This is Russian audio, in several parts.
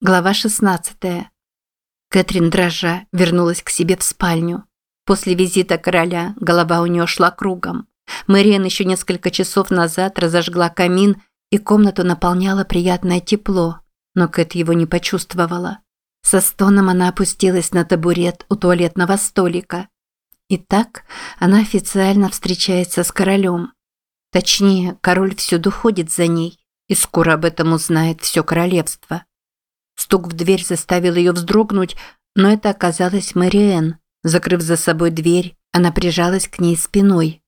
Глава 16. Кэтрин дрожа вернулась к себе в спальню. После визита короля голова у нее шла кругом. Мэриэн еще несколько часов назад разожгла камин, и комнату наполняло приятное тепло, но Кэт его не почувствовала. Со стоном она опустилась на табурет у туалетного столика. Итак, она официально встречается с королем. Точнее, король всюду ходит за ней, и скоро об этом узнает все королевство. Стук в дверь заставил ее вздрогнуть, но это оказалась Мэриэн. Закрыв за собой дверь, она прижалась к ней спиной.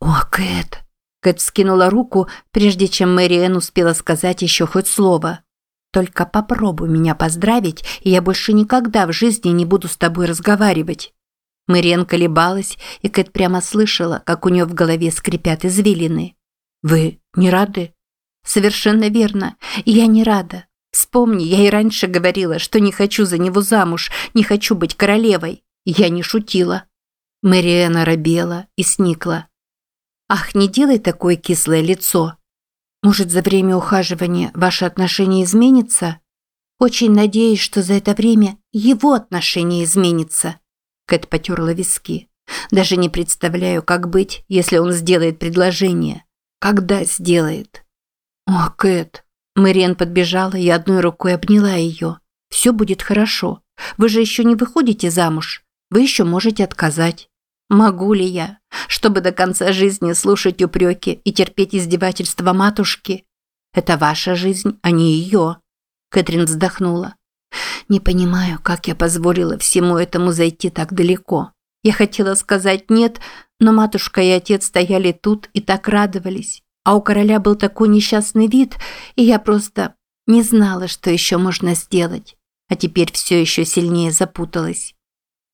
«О, Кэт!» Кэт скинула руку, прежде чем Мэриэн успела сказать еще хоть слово. «Только попробуй меня поздравить, и я больше никогда в жизни не буду с тобой разговаривать». Мэриэн колебалась, и Кэт прямо слышала, как у нее в голове скрипят извилины. «Вы не рады?» «Совершенно верно. Я не рада. Вспомни, я и раньше говорила, что не хочу за него замуж, не хочу быть королевой. Я не шутила. Мэриэна робела и сникла. Ах, не делай такое кислое лицо. Может, за время ухаживания ваши отношения изменятся? Очень надеюсь, что за это время его отношение изменится. Кэт потерла виски. Даже не представляю, как быть, если он сделает предложение. Когда сделает? О, Кэт, Мэриэн подбежала и одной рукой обняла ее. «Все будет хорошо. Вы же еще не выходите замуж. Вы еще можете отказать». «Могу ли я, чтобы до конца жизни слушать упреки и терпеть издевательства матушки? Это ваша жизнь, а не ее». Кэтрин вздохнула. «Не понимаю, как я позволила всему этому зайти так далеко. Я хотела сказать «нет», но матушка и отец стояли тут и так радовались. А у короля был такой несчастный вид, и я просто не знала, что еще можно сделать. А теперь все еще сильнее запуталась.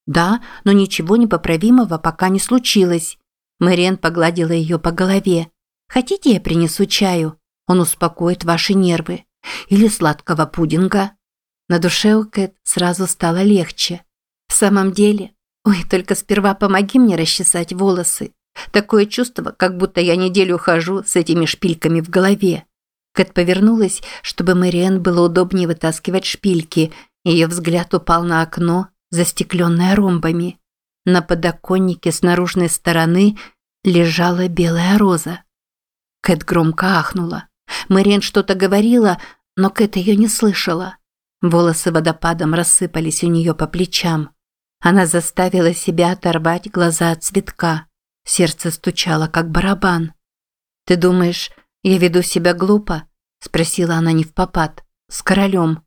Да, но ничего непоправимого пока не случилось. Мэриэн погладила ее по голове. Хотите, я принесу чаю? Он успокоит ваши нервы. Или сладкого пудинга. На душе у Кэт сразу стало легче. В самом деле, ой, только сперва помоги мне расчесать волосы. Такое чувство, как будто я неделю хожу с этими шпильками в голове. Кэт повернулась, чтобы Мэриэн было удобнее вытаскивать шпильки. Ее взгляд упал на окно, застекленное ромбами. На подоконнике с наружной стороны лежала белая роза. Кэт громко ахнула. Мэриэн что-то говорила, но Кэт ее не слышала. Волосы водопадом рассыпались у нее по плечам. Она заставила себя оторвать глаза от цветка. Сердце стучало, как барабан. «Ты думаешь, я веду себя глупо?» – спросила она не в попад. «С королем».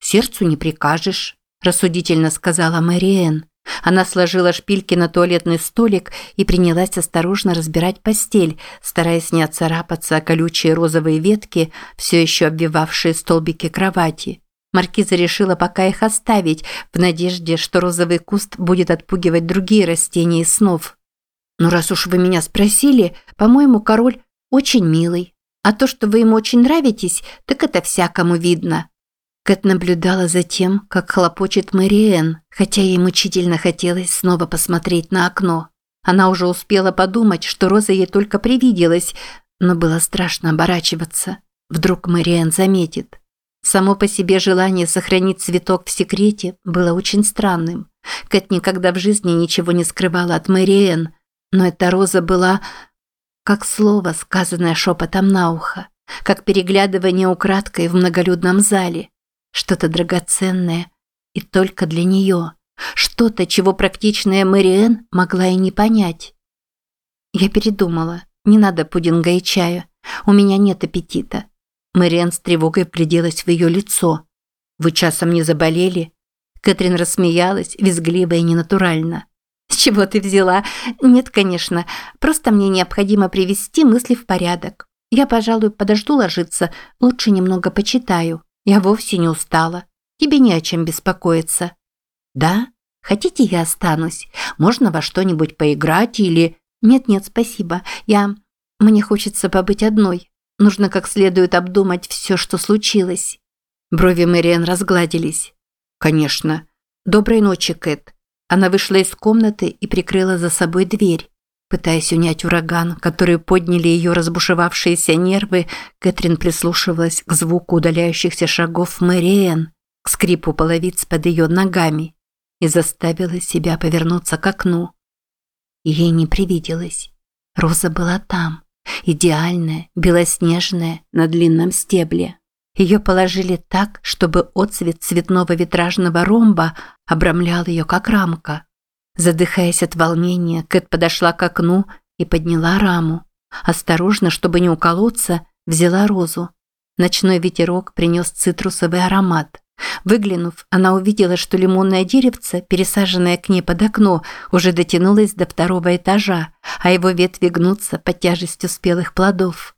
«Сердцу не прикажешь», – рассудительно сказала Мэриэн. Она сложила шпильки на туалетный столик и принялась осторожно разбирать постель, стараясь не отцарапаться о колючие розовые ветки, все еще обвивавшие столбики кровати. Маркиза решила пока их оставить, в надежде, что розовый куст будет отпугивать другие растения из снов. Но раз уж вы меня спросили, по-моему, король очень милый. А то, что вы ему очень нравитесь, так это всякому видно. Кэт наблюдала за тем, как хлопочет Мэриэн, хотя ей мучительно хотелось снова посмотреть на окно. Она уже успела подумать, что Роза ей только привиделась, но было страшно оборачиваться. Вдруг Мэриэн заметит. Само по себе желание сохранить цветок в секрете было очень странным. Кэт никогда в жизни ничего не скрывала от Мэриэн, но эта роза была как слово, сказанное шепотом на ухо, как переглядывание украдкой в многолюдном зале. Что-то драгоценное и только для нее. Что-то, чего практичная Мэриэн могла и не понять. Я передумала. Не надо пудинга и чая. У меня нет аппетита. Мэриэн с тревогой вгляделась в ее лицо. «Вы часом не заболели?» Кэтрин рассмеялась, визгливо и ненатурально. С чего ты взяла? Нет, конечно. Просто мне необходимо привести мысли в порядок. Я, пожалуй, подожду ложиться, лучше немного почитаю. Я вовсе не устала. Тебе не о чем беспокоиться. Да? Хотите, я останусь? Можно во что-нибудь поиграть или... Нет-нет, спасибо. Я... Мне хочется побыть одной. Нужно как следует обдумать все, что случилось. Брови Мэриэн разгладились. Конечно. Доброй ночи, Кэт. Она вышла из комнаты и прикрыла за собой дверь. Пытаясь унять ураган, который подняли ее разбушевавшиеся нервы, Кэтрин прислушивалась к звуку удаляющихся шагов Мэриэн, к скрипу половиц под ее ногами и заставила себя повернуться к окну. Ей не привиделось. Роза была там, идеальная, белоснежная, на длинном стебле. Ее положили так, чтобы отцвет цветного витражного ромба обрамлял ее как рамка. Задыхаясь от волнения, Кэт подошла к окну и подняла раму. Осторожно, чтобы не уколоться, взяла розу. Ночной ветерок принес цитрусовый аромат. Выглянув, она увидела, что лимонное деревце, пересаженное к ней под окно, уже дотянулось до второго этажа, а его ветви гнутся под тяжестью спелых плодов.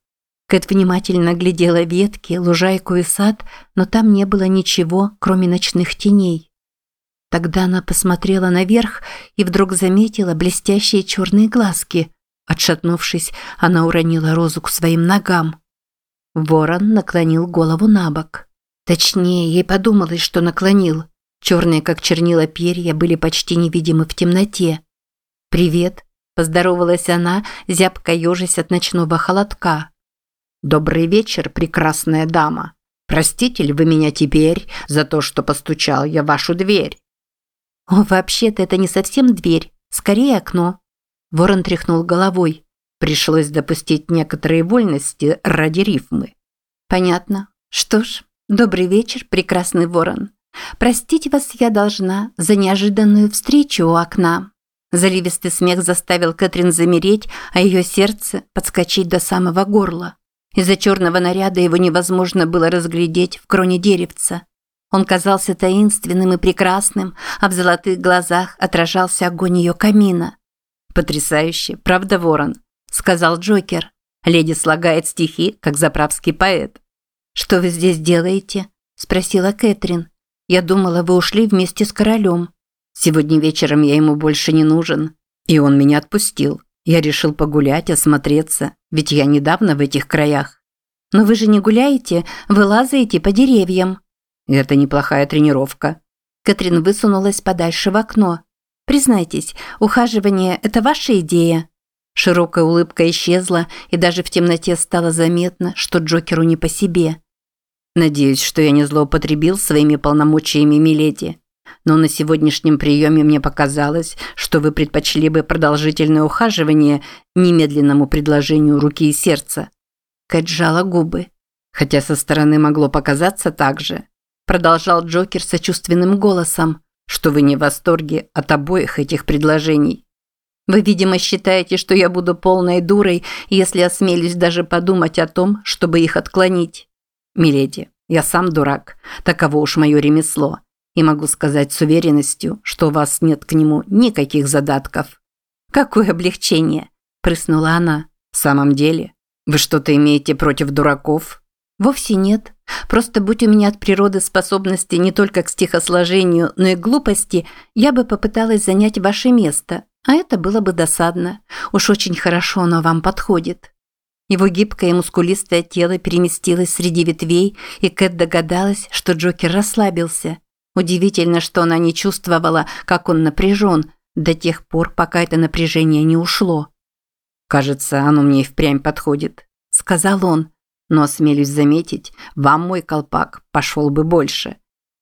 Кэт внимательно глядела ветки, лужайку и сад, но там не было ничего, кроме ночных теней. Тогда она посмотрела наверх и вдруг заметила блестящие черные глазки. Отшатнувшись, она уронила розу к своим ногам. Ворон наклонил голову на бок. Точнее, ей подумалось, что наклонил. Черные, как чернила перья, были почти невидимы в темноте. «Привет», – поздоровалась она, зябко ежась от ночного холодка. «Добрый вечер, прекрасная дама. Простите ли вы меня теперь за то, что постучал я в вашу дверь?» «О, вообще-то это не совсем дверь, скорее окно». Ворон тряхнул головой. Пришлось допустить некоторые вольности ради рифмы. «Понятно. Что ж, Добрый вечер, прекрасный ворон. Простите вас я должна за неожиданную встречу у окна. Заливистый смех заставил Кэтрин замереть, а ее сердце подскочить до самого горла. Из-за черного наряда его невозможно было разглядеть в кроне деревца. Он казался таинственным и прекрасным, а в золотых глазах отражался огонь ее камина. «Потрясающе, правда, ворон?» – сказал Джокер. «Леди слагает стихи, как заправский поэт». «Что вы здесь делаете?» – спросила Кэтрин. «Я думала, вы ушли вместе с королем». «Сегодня вечером я ему больше не нужен, и он меня отпустил. Я решил погулять, осмотреться, ведь я недавно в этих краях». «Но вы же не гуляете, вы лазаете по деревьям». «Это неплохая тренировка». Кэтрин высунулась подальше в окно. «Признайтесь, ухаживание – это ваша идея?» Широкая улыбка исчезла, и даже в темноте стало заметно, что Джокеру не по себе. «Надеюсь, что я не злоупотребил своими полномочиями, миледи. Но на сегодняшнем приеме мне показалось, что вы предпочли бы продолжительное ухаживание немедленному предложению руки и сердца». Кэт сжала губы. «Хотя со стороны могло показаться так же», продолжал Джокер сочувственным голосом, что вы не в восторге от обоих этих предложений. Вы, видимо, считаете, что я буду полной дурой, если осмелюсь даже подумать о том, чтобы их отклонить. Миледи, я сам дурак. Таково уж мое ремесло. И могу сказать с уверенностью, что у вас нет к нему никаких задатков. Какое облегчение, прыснула она. В самом деле, вы что-то имеете против дураков? Вовсе нет. Просто будь у меня от природы способности не только к стихосложению, но и к глупости, я бы попыталась занять ваше место, а это было бы досадно. Уж очень хорошо оно вам подходит. Его гибкое и мускулистое тело переместилось среди ветвей, и Кэт догадалась, что Джокер расслабился. Удивительно, что она не чувствовала, как он напряжен, до тех пор, пока это напряжение не ушло. «Кажется, оно мне и впрямь подходит», – сказал он. «Но, осмелюсь заметить, вам мой колпак пошел бы больше».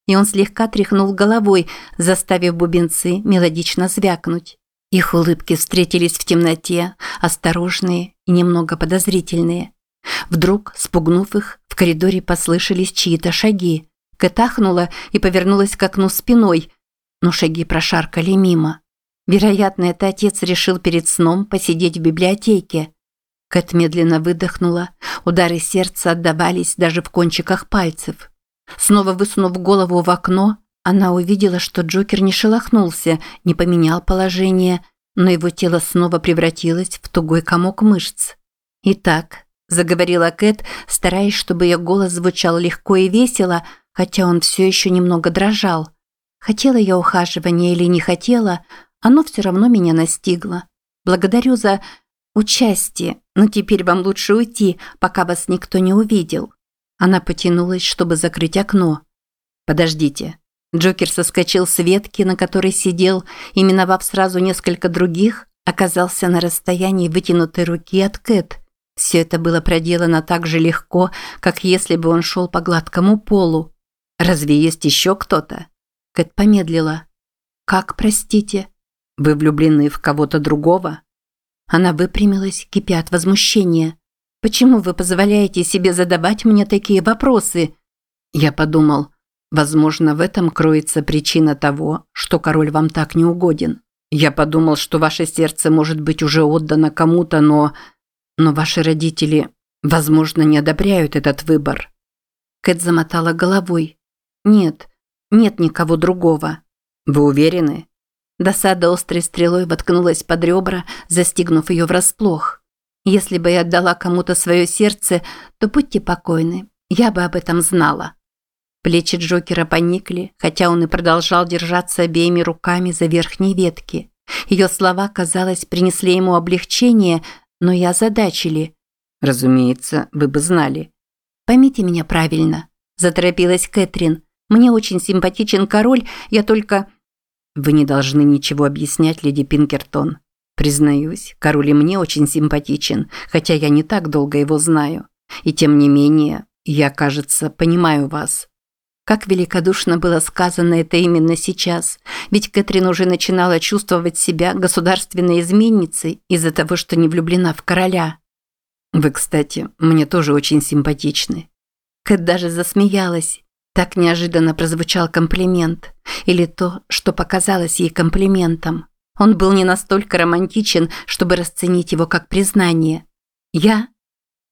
И он слегка тряхнул головой, заставив бубенцы мелодично звякнуть. Их улыбки встретились в темноте, осторожные и немного подозрительные. Вдруг, спугнув их, в коридоре послышались чьи-то шаги. Кэт ахнула и повернулась к окну спиной, но шаги прошаркали мимо. Вероятно, это отец решил перед сном посидеть в библиотеке. Кэт медленно выдохнула, удары сердца отдавались даже в кончиках пальцев. Снова высунув голову в окно, она увидела, что Джокер не шелохнулся, не поменял положение, но его тело снова превратилось в тугой комок мышц. «Итак», – заговорила Кэт, стараясь, чтобы ее голос звучал легко и весело, хотя он все еще немного дрожал. Хотела я ухаживания или не хотела, оно все равно меня настигло. Благодарю за участие, но теперь вам лучше уйти, пока вас никто не увидел». Она потянулась, чтобы закрыть окно. «Подождите», Джокер соскочил с ветки, на которой сидел, и, миновав сразу несколько других, оказался на расстоянии вытянутой руки от Кэт. Все это было проделано так же легко, как если бы он шел по гладкому полу. «Разве есть еще кто-то?» Кэт помедлила. «Как, простите? Вы влюблены в кого-то другого?» Она выпрямилась, кипя от возмущения. «Почему вы позволяете себе задавать мне такие вопросы?» Я подумал, возможно, в этом кроется причина того, что король вам так не угоден. Я подумал, что ваше сердце может быть уже отдано кому-то, но... Но ваши родители, возможно, не одобряют этот выбор. Кэт замотала головой. Нет, нет никого другого. Вы уверены? Досада острой стрелой воткнулась под ребра, застигнув ее врасплох. Если бы я отдала кому-то свое сердце, то будьте покойны, я бы об этом знала. Плечи Джокера поникли, хотя он и продолжал держаться обеими руками за верхние ветки. Ее слова, казалось, принесли ему облегчение, но и озадачили. «Разумеется, вы бы знали». «Поймите меня правильно», – заторопилась Кэтрин. «Мне очень симпатичен король, я только...» «Вы не должны ничего объяснять, леди Пинкертон. Признаюсь, король и мне очень симпатичен, хотя я не так долго его знаю. И тем не менее, я, кажется, понимаю вас». Как великодушно было сказано это именно сейчас, ведь Кэтрин уже начинала чувствовать себя государственной изменницей из-за того, что не влюблена в короля. «Вы, кстати, мне тоже очень симпатичны». Кэт даже засмеялась. Так неожиданно прозвучал комплимент. Или то, что показалось ей комплиментом. Он был не настолько романтичен, чтобы расценить его как признание. «Я?»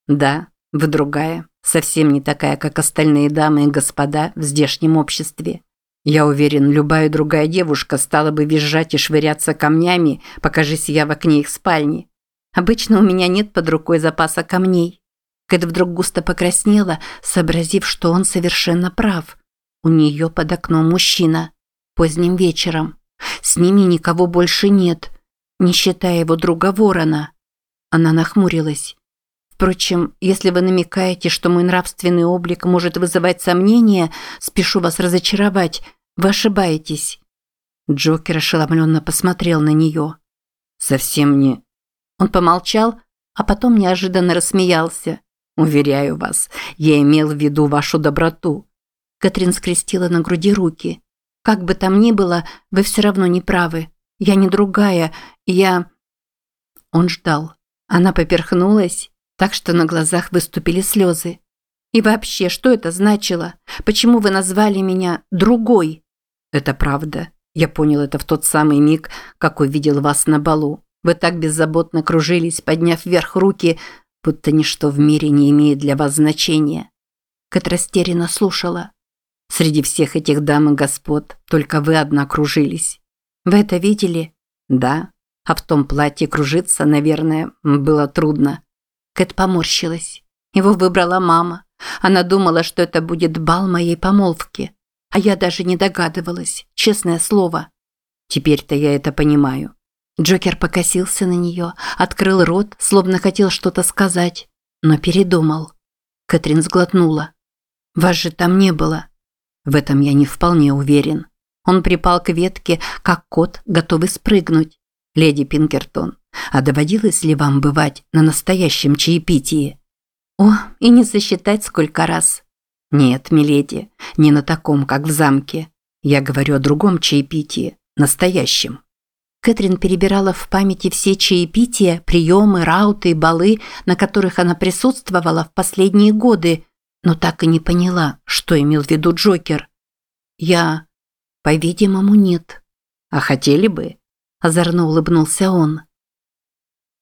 «Да, вы другая совсем не такая, как остальные дамы и господа в здешнем обществе. Я уверен, любая другая девушка стала бы визжать и швыряться камнями, покажись я в окне их спальни. Обычно у меня нет под рукой запаса камней. Кэт вдруг густо покраснела, сообразив, что он совершенно прав. У нее под окном мужчина. Поздним вечером. С ними никого больше нет, не считая его друга Ворона. Она нахмурилась. Впрочем, если вы намекаете, что мой нравственный облик может вызывать сомнения, спешу вас разочаровать, вы ошибаетесь». Джокер ошеломленно посмотрел на нее. «Совсем не...» Он помолчал, а потом неожиданно рассмеялся. «Уверяю вас, я имел в виду вашу доброту». Катрин скрестила на груди руки. «Как бы там ни было, вы все равно не правы. Я не другая, я...» Он ждал. Она поперхнулась так что на глазах выступили слезы. И вообще, что это значило? Почему вы назвали меня другой? Это правда. Я понял это в тот самый миг, как увидел вас на балу. Вы так беззаботно кружились, подняв вверх руки, будто ничто в мире не имеет для вас значения. Кэт растерянно слушала. Среди всех этих дам и господ только вы одна кружились. Вы это видели? Да. А в том платье кружиться, наверное, было трудно. Кэт поморщилась. Его выбрала мама. Она думала, что это будет бал моей помолвки. А я даже не догадывалась, честное слово. Теперь-то я это понимаю. Джокер покосился на нее, открыл рот, словно хотел что-то сказать, но передумал. Кэтрин сглотнула. «Вас же там не было». В этом я не вполне уверен. Он припал к ветке, как кот, готовый спрыгнуть. «Леди Пинкертон, а доводилось ли вам бывать на настоящем чаепитии? О, и не засчитать сколько раз. Нет, миледи, не на таком, как в замке. Я говорю о другом чаепитии, настоящем. Кэтрин перебирала в памяти все чаепития, приемы, рауты и балы, на которых она присутствовала в последние годы, но так и не поняла, что имел в виду Джокер. Я, по-видимому, нет. А хотели бы? Озорно улыбнулся он.